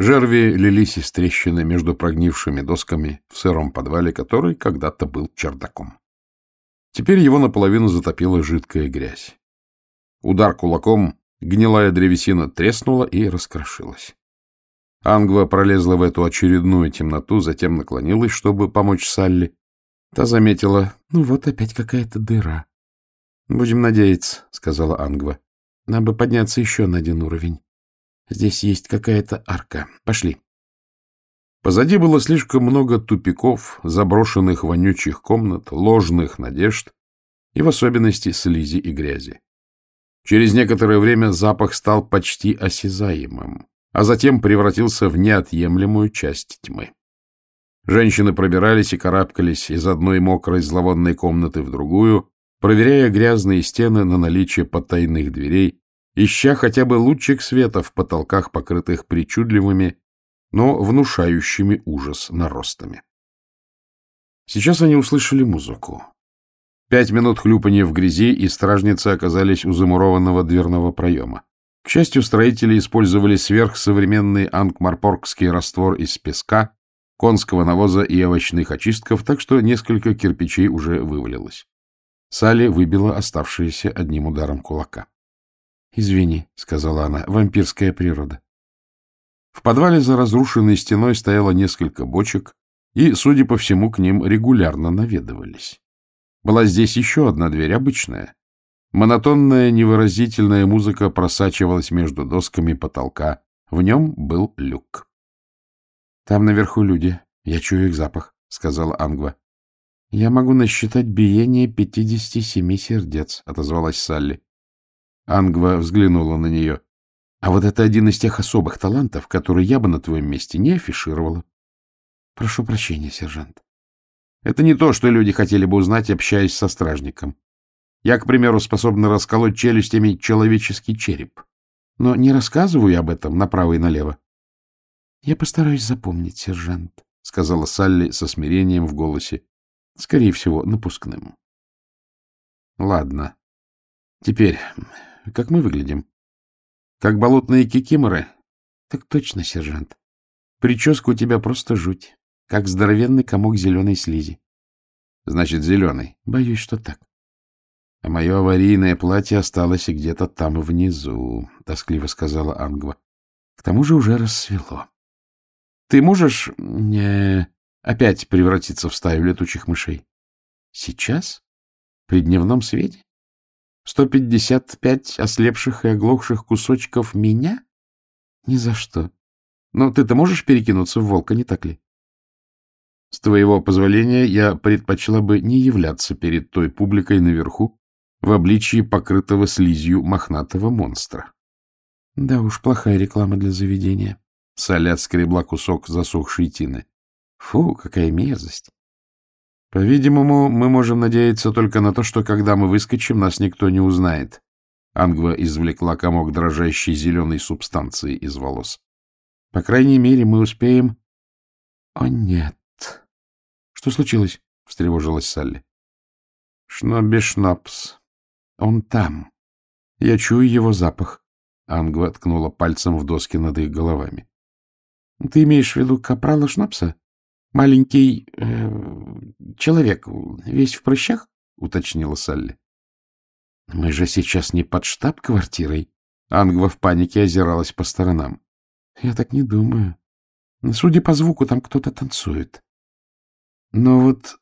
Жерви лились из трещины между прогнившими досками в сыром подвале, который когда-то был чердаком. Теперь его наполовину затопила жидкая грязь. Удар кулаком, гнилая древесина треснула и раскрошилась. Ангва пролезла в эту очередную темноту, затем наклонилась, чтобы помочь Салли. Та заметила, ну вот опять какая-то дыра. — Будем надеяться, — сказала Ангва. — Нам бы подняться еще на один уровень. Здесь есть какая-то арка. Пошли. Позади было слишком много тупиков, заброшенных вонючих комнат, ложных надежд и в особенности слизи и грязи. Через некоторое время запах стал почти осязаемым, а затем превратился в неотъемлемую часть тьмы. Женщины пробирались и карабкались из одной мокрой зловонной комнаты в другую, проверяя грязные стены на наличие потайных дверей, ища хотя бы лучик света в потолках, покрытых причудливыми, но внушающими ужас наростами. Сейчас они услышали музыку. Пять минут хлюпания в грязи, и стражницы оказались у замурованного дверного проема. К счастью, строители использовали сверхсовременный ангмарпоргский раствор из песка, конского навоза и овощных очистков, так что несколько кирпичей уже вывалилось. Салли выбила оставшиеся одним ударом кулака. — Извини, — сказала она, — вампирская природа. В подвале за разрушенной стеной стояло несколько бочек, и, судя по всему, к ним регулярно наведывались. Была здесь еще одна дверь, обычная. Монотонная невыразительная музыка просачивалась между досками потолка. В нем был люк. — Там наверху люди. Я чую их запах, — сказала Ангва. — Я могу насчитать биение пятидесяти семи сердец, — отозвалась Салли. Ангва взглянула на нее. — А вот это один из тех особых талантов, которые я бы на твоем месте не афишировала. — Прошу прощения, сержант. Это не то, что люди хотели бы узнать, общаясь со стражником. Я, к примеру, способна расколоть челюстями человеческий череп. Но не рассказываю об этом направо и налево. — Я постараюсь запомнить, сержант, — сказала Салли со смирением в голосе, скорее всего, напускным. — Ладно. Теперь, как мы выглядим? Как болотные кикиморы? — Так точно, сержант. Прическа у тебя просто жуть как здоровенный комок зеленой слизи. — Значит, зеленый. — Боюсь, что так. — А мое аварийное платье осталось где-то там внизу, — тоскливо сказала Ангва. — К тому же уже рассвело. — Ты можешь э, опять превратиться в стаю летучих мышей? — Сейчас? При дневном свете? Сто пятьдесят пять ослепших и оглохших кусочков меня? Ни за что. Но ты-то можешь перекинуться в волка, не так ли? С твоего позволения я предпочла бы не являться перед той публикой наверху в обличии покрытого слизью мохнатого монстра. Да уж, плохая реклама для заведения. Саля скребла кусок засохшей тины. Фу, какая мерзость. По-видимому, мы можем надеяться только на то, что когда мы выскочим, нас никто не узнает. Ангва извлекла комок дрожащей зеленой субстанции из волос. По крайней мере, мы успеем... О, нет. Что случилось? — встревожилась Салли. — Шнобби Шнопс. Он там. Я чую его запах. Ангва ткнула пальцем в доски над их головами. — Ты имеешь в виду капрала Шнапса? Маленький э, человек, весь в прыщах? — уточнила Салли. — Мы же сейчас не под штаб-квартирой. Ангва в панике озиралась по сторонам. — Я так не думаю. Судя по звуку, там кто-то танцует. Но вот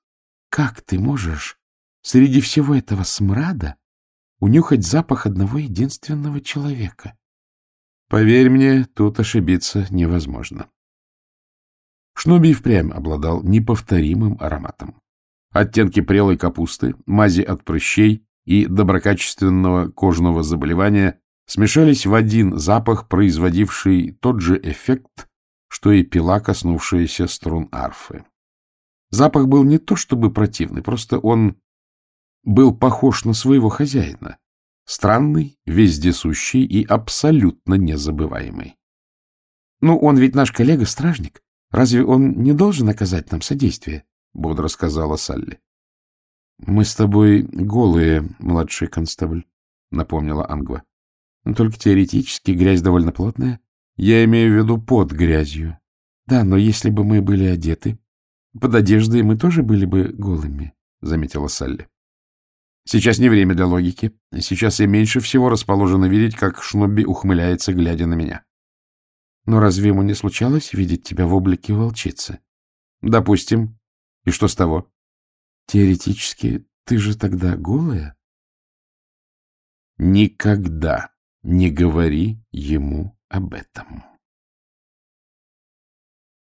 как ты можешь среди всего этого смрада унюхать запах одного единственного человека? Поверь мне, тут ошибиться невозможно. Шноби впрямь обладал неповторимым ароматом. Оттенки прелой капусты, мази от прыщей и доброкачественного кожного заболевания смешались в один запах, производивший тот же эффект, что и пила, коснувшаяся струн арфы. Запах был не то чтобы противный, просто он был похож на своего хозяина. Странный, вездесущий и абсолютно незабываемый. — Ну, он ведь наш коллега-стражник. Разве он не должен оказать нам содействие? — бодро сказала Салли. — Мы с тобой голые, младший констабль, — напомнила Ангва. — Только теоретически грязь довольно плотная. Я имею в виду под грязью. Да, но если бы мы были одеты, под одеждой мы тоже были бы голыми, — заметила Салли. Сейчас не время для логики. Сейчас я меньше всего расположена видеть, как Шнобби ухмыляется, глядя на меня. Но разве ему не случалось видеть тебя в облике волчицы? Допустим. И что с того? Теоретически, ты же тогда голая? Никогда не говори ему об этом.